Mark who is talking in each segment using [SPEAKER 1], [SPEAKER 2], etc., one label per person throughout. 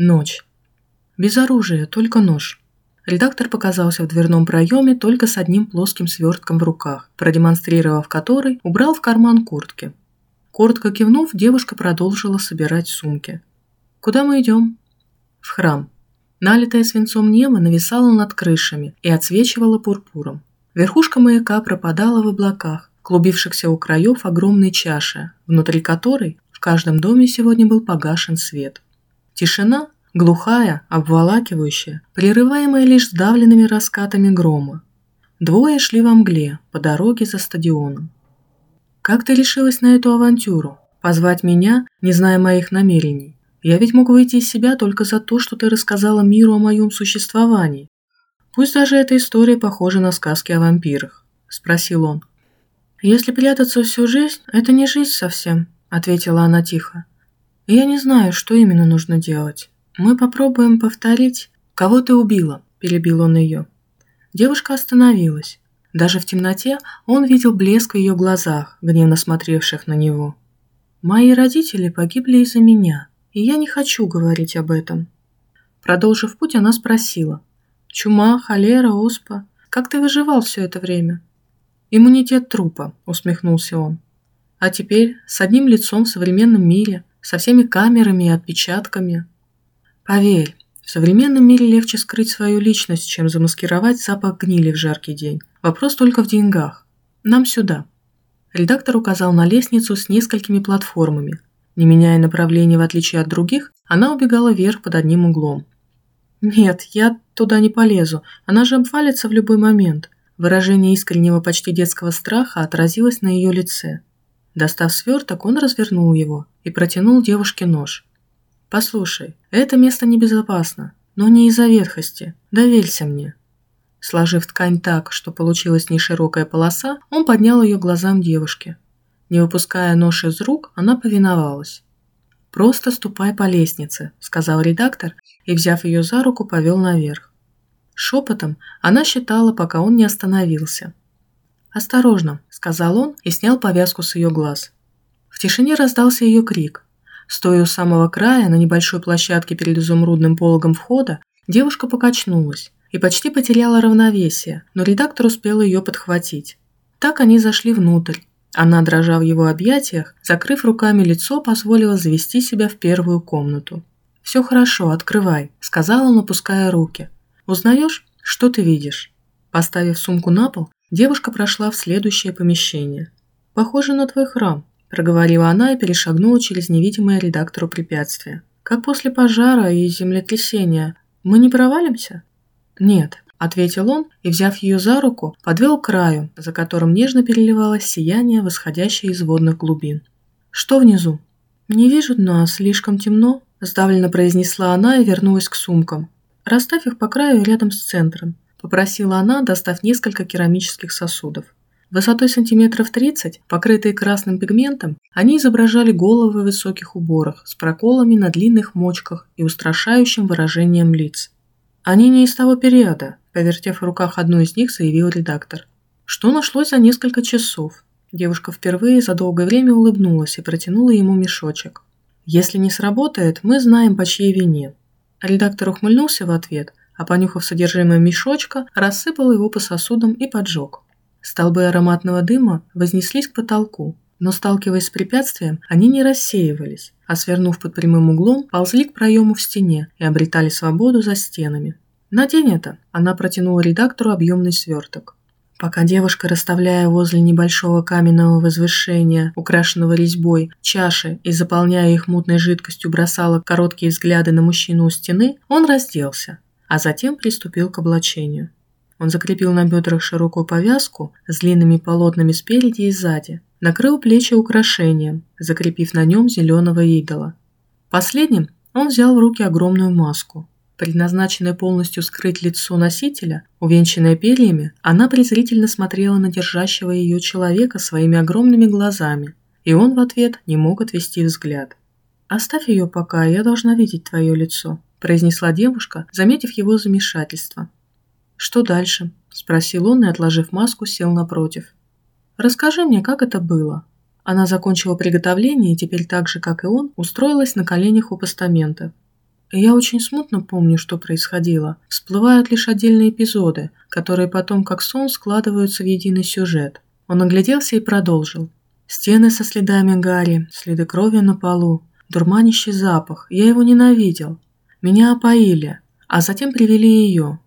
[SPEAKER 1] Ночь. Без оружия, только нож. Редактор показался в дверном проеме только с одним плоским свертком в руках, продемонстрировав который, убрал в карман куртки. Коротко кивнув, девушка продолжила собирать сумки. «Куда мы идем?» «В храм». Налитое свинцом небо нависало над крышами и отсвечивало пурпуром. Верхушка маяка пропадала в облаках, клубившихся у краев огромной чаши, внутри которой в каждом доме сегодня был погашен свет. Тишина, глухая, обволакивающая, прерываемая лишь сдавленными раскатами грома. Двое шли во мгле, по дороге за стадионом. «Как ты решилась на эту авантюру? Позвать меня, не зная моих намерений? Я ведь мог выйти из себя только за то, что ты рассказала миру о моем существовании. Пусть даже эта история похожа на сказки о вампирах», – спросил он. «Если прятаться всю жизнь, это не жизнь совсем», – ответила она тихо. «Я не знаю, что именно нужно делать. Мы попробуем повторить. Кого ты убила?» – перебил он ее. Девушка остановилась. Даже в темноте он видел блеск в ее глазах, гневно смотревших на него. «Мои родители погибли из-за меня, и я не хочу говорить об этом». Продолжив путь, она спросила. «Чума, холера, оспа. Как ты выживал все это время?» «Иммунитет трупа», – усмехнулся он. «А теперь с одним лицом в современном мире, со всеми камерами и отпечатками. Поверь, в современном мире легче скрыть свою личность, чем замаскировать запах гнили в жаркий день. Вопрос только в деньгах. Нам сюда. Редактор указал на лестницу с несколькими платформами. Не меняя направления в отличие от других, она убегала вверх под одним углом. «Нет, я туда не полезу, она же обвалится в любой момент». Выражение искреннего почти детского страха отразилось на ее лице. Достав сверток, он развернул его и протянул девушке нож. «Послушай, это место небезопасно, но не из-за ветхости. Доверься мне». Сложив ткань так, что получилась неширокая полоса, он поднял ее глазам девушки. Не выпуская нож из рук, она повиновалась. «Просто ступай по лестнице», – сказал редактор и, взяв ее за руку, повел наверх. Шепотом она считала, пока он не остановился. «Осторожно», – сказал он и снял повязку с ее глаз. В тишине раздался ее крик. Стоя у самого края, на небольшой площадке перед изумрудным пологом входа, девушка покачнулась и почти потеряла равновесие, но редактор успел ее подхватить. Так они зашли внутрь. Она, дрожа в его объятиях, закрыв руками лицо, позволила завести себя в первую комнату. «Все хорошо, открывай», – сказала он, опуская руки. «Узнаешь, что ты видишь?» Поставив сумку на пол, девушка прошла в следующее помещение. «Похоже на твой храм», – проговорила она и перешагнула через невидимое редактору препятствие. «Как после пожара и землетрясения. Мы не провалимся?» «Нет», – ответил он и, взяв ее за руку, подвел к краю, за которым нежно переливалось сияние, восходящее из водных глубин. «Что внизу?» «Не вижу дна, слишком темно», – сдавленно произнесла она и вернулась к сумкам. «Расставь их по краю рядом с центром», – попросила она, достав несколько керамических сосудов. Высотой сантиметров 30, покрытые красным пигментом, они изображали головы в высоких уборах с проколами на длинных мочках и устрашающим выражением лиц. «Они не из того периода», – повертев в руках одну из них, заявил редактор. «Что нашлось за несколько часов?» Девушка впервые за долгое время улыбнулась и протянула ему мешочек. «Если не сработает, мы знаем, по чьей вине». Редактор ухмыльнулся в ответ, а понюхав содержимое мешочка, рассыпал его по сосудам и поджег. Столбы ароматного дыма вознеслись к потолку, но, сталкиваясь с препятствием, они не рассеивались, а, свернув под прямым углом, ползли к проему в стене и обретали свободу за стенами. «Надень это!» – она протянула редактору объемный сверток. Пока девушка, расставляя возле небольшого каменного возвышения, украшенного резьбой, чаши и заполняя их мутной жидкостью, бросала короткие взгляды на мужчину у стены, он разделся, а затем приступил к облачению. Он закрепил на бедрах широкую повязку с длинными полотнами спереди и сзади, накрыл плечи украшением, закрепив на нем зеленого идола. Последним он взял в руки огромную маску. Предназначенная полностью скрыть лицо носителя, увенчанная перьями, она презрительно смотрела на держащего ее человека своими огромными глазами, и он в ответ не мог отвести взгляд. «Оставь ее пока, я должна видеть твое лицо», – произнесла девушка, заметив его замешательство. «Что дальше?» – спросил он и, отложив маску, сел напротив. «Расскажи мне, как это было?» Она закончила приготовление и теперь так же, как и он, устроилась на коленях у постамента. Я очень смутно помню, что происходило. Всплывают лишь отдельные эпизоды, которые потом как сон складываются в единый сюжет. Он огляделся и продолжил. Стены со следами гари, следы крови на полу, дурманящий запах. Я его ненавидел. Меня опоили, а затем привели ее.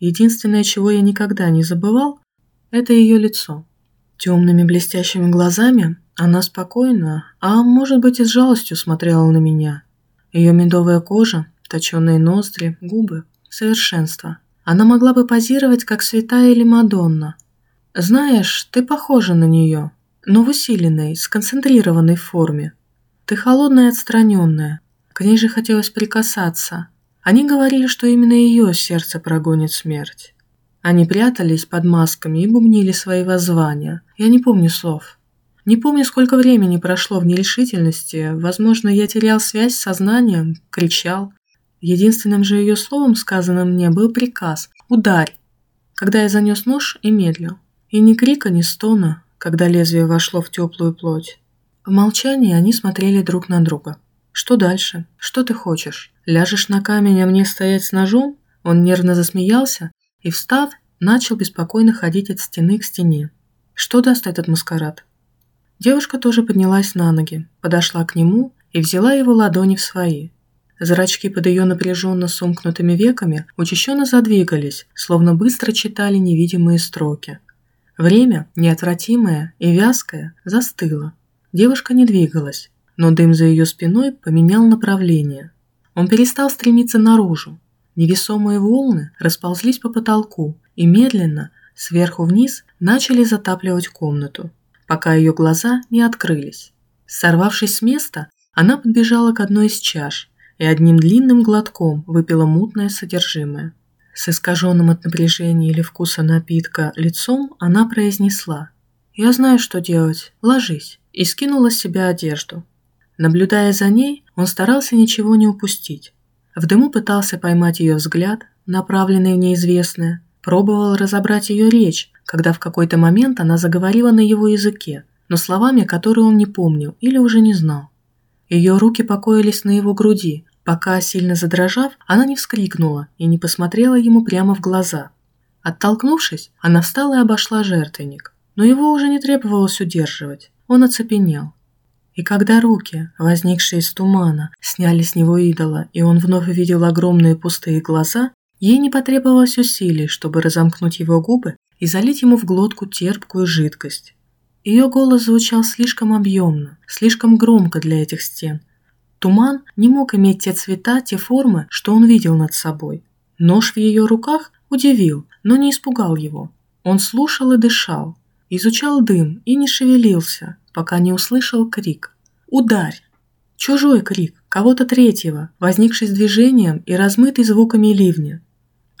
[SPEAKER 1] Единственное, чего я никогда не забывал, это ее лицо. Темными блестящими глазами она спокойно, а может быть и с жалостью смотрела на меня. Ее медовая кожа, точеные ноздри, губы – совершенство. Она могла бы позировать, как святая или Мадонна. Знаешь, ты похожа на нее, но в усиленной, сконцентрированной форме. Ты холодная и отстраненная. К ней же хотелось прикасаться. Они говорили, что именно ее сердце прогонит смерть. Они прятались под масками и бубнили свои воззвания. Я не помню слов. Не помню, сколько времени прошло в нерешительности. Возможно, я терял связь с сознанием, кричал. Единственным же ее словом, сказанным мне, был приказ «Ударь!», когда я занес нож и медлил. И ни крика, ни стона, когда лезвие вошло в теплую плоть. В молчании они смотрели друг на друга. «Что дальше? Что ты хочешь? Ляжешь на камень, а мне стоять с ножом?» Он нервно засмеялся и, встав, начал беспокойно ходить от стены к стене. Что даст этот маскарад? Девушка тоже поднялась на ноги, подошла к нему и взяла его ладони в свои. Зрачки под ее напряженно сомкнутыми веками учащенно задвигались, словно быстро читали невидимые строки. Время, неотвратимое и вязкое, застыло. Девушка не двигалась, но дым за ее спиной поменял направление. Он перестал стремиться наружу, Невесомые волны расползлись по потолку и медленно, сверху вниз, начали затапливать комнату, пока ее глаза не открылись. Сорвавшись с места, она подбежала к одной из чаш и одним длинным глотком выпила мутное содержимое. С искаженным от напряжения или вкуса напитка лицом она произнесла «Я знаю, что делать, ложись» и скинула с себя одежду. Наблюдая за ней, он старался ничего не упустить. В дыму пытался поймать ее взгляд, направленный в неизвестное, пробовал разобрать ее речь, когда в какой-то момент она заговорила на его языке, но словами, которые он не помнил или уже не знал. Ее руки покоились на его груди, пока, сильно задрожав, она не вскрикнула и не посмотрела ему прямо в глаза. Оттолкнувшись, она встала и обошла жертвенник, но его уже не требовалось удерживать. Он оцепенел. И когда руки, возникшие из тумана, сняли с него идола, и он вновь увидел огромные пустые глаза, ей не потребовалось усилий, чтобы разомкнуть его губы и залить ему в глотку терпкую жидкость. Ее голос звучал слишком объемно, слишком громко для этих стен. Туман не мог иметь те цвета, те формы, что он видел над собой. Нож в ее руках удивил, но не испугал его. Он слушал и дышал, изучал дым и не шевелился, пока не услышал крик. «Ударь!» Чужой крик, кого-то третьего, возникший с движением и размытый звуками ливня.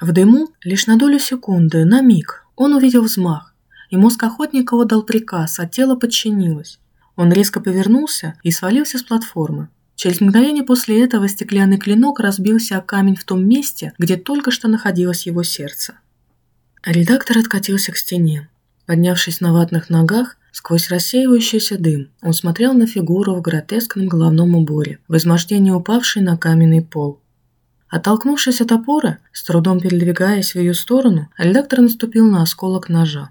[SPEAKER 1] В дыму лишь на долю секунды, на миг, он увидел взмах, и мозг охотника отдал приказ, а тело подчинилось. Он резко повернулся и свалился с платформы. Через мгновение после этого стеклянный клинок разбился о камень в том месте, где только что находилось его сердце. Редактор откатился к стене. Поднявшись на ватных ногах, сквозь рассеивающийся дым, он смотрел на фигуру в гротескном головном уборе, в измождении упавшей на каменный пол. Оттолкнувшись от опоры, с трудом передвигаясь в ее сторону, редактор наступил на осколок ножа.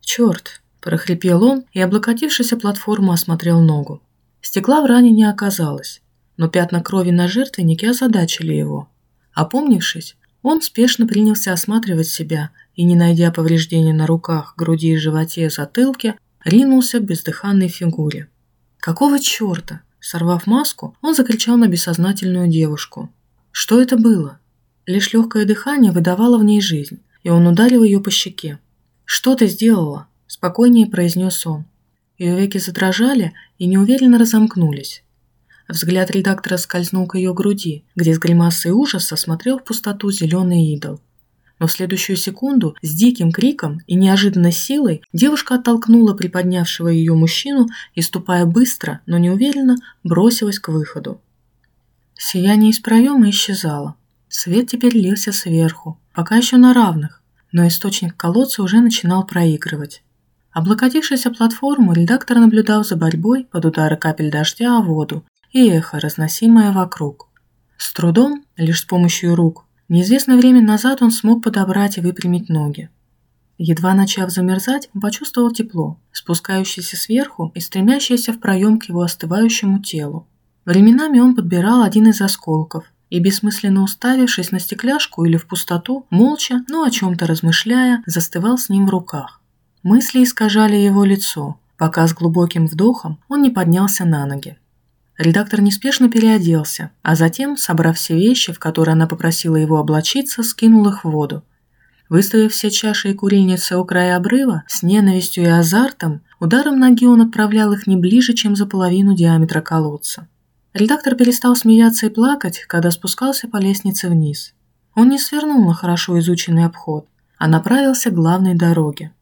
[SPEAKER 1] «Черт!» – прохрипел он и, облокотившись о платформу, осмотрел ногу. Стекла в ране не оказалось, но пятна крови на жертвеннике озадачили его. Опомнившись, он спешно принялся осматривать себя и, не найдя повреждения на руках, груди и животе, затылке, ринулся к бездыханной фигуре. «Какого черта?» Сорвав маску, он закричал на бессознательную девушку. Что это было? Лишь легкое дыхание выдавало в ней жизнь, и он ударил ее по щеке. «Что ты сделала?» – спокойнее произнес он. Ее веки задрожали и неуверенно разомкнулись. Взгляд редактора скользнул к ее груди, где с гримасой ужаса смотрел в пустоту зеленый идол. Но в следующую секунду с диким криком и неожиданной силой девушка оттолкнула приподнявшего ее мужчину и, ступая быстро, но неуверенно, бросилась к выходу. Сияние из проема исчезало. Свет теперь лился сверху, пока еще на равных, но источник колодца уже начинал проигрывать. Облокотившись о платформу, редактор наблюдал за борьбой под удары капель дождя о воду и эхо, разносимое вокруг. С трудом, лишь с помощью рук, неизвестное время назад он смог подобрать и выпрямить ноги. Едва начав замерзать, он почувствовал тепло, спускающееся сверху и стремящееся в проем к его остывающему телу. Временами он подбирал один из осколков и, бессмысленно уставившись на стекляшку или в пустоту, молча, но о чем-то размышляя, застывал с ним в руках. Мысли искажали его лицо, пока с глубоким вдохом он не поднялся на ноги. Редактор неспешно переоделся, а затем, собрав все вещи, в которые она попросила его облачиться, скинул их в воду. Выставив все чаши и курильницы у края обрыва, с ненавистью и азартом, ударом ноги он отправлял их не ближе, чем за половину диаметра колодца. Редактор перестал смеяться и плакать, когда спускался по лестнице вниз. Он не свернул на хорошо изученный обход, а направился к главной дороге.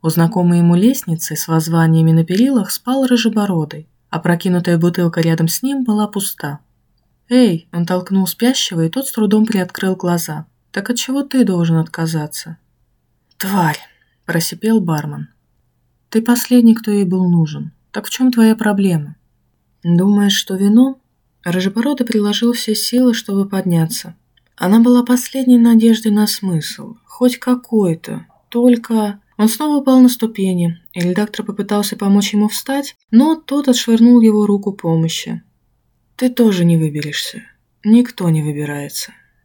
[SPEAKER 1] У знакомой ему лестницы с воззваниями на перилах спал рыжебородый, а прокинутая бутылка рядом с ним была пуста. «Эй!» – он толкнул спящего, и тот с трудом приоткрыл глаза. Так от чего ты должен отказаться? Тварь, просипел бармен. Ты последний, кто ей был нужен. Так в чем твоя проблема? Думаешь, что вино? Рыжепородый приложил все силы, чтобы подняться. Она была последней надеждой на смысл, хоть какой-то. Только он снова упал на ступени, и редактор попытался помочь ему встать, но тот отшвырнул его руку помощи. Ты тоже не выберешься. Никто не выбирается.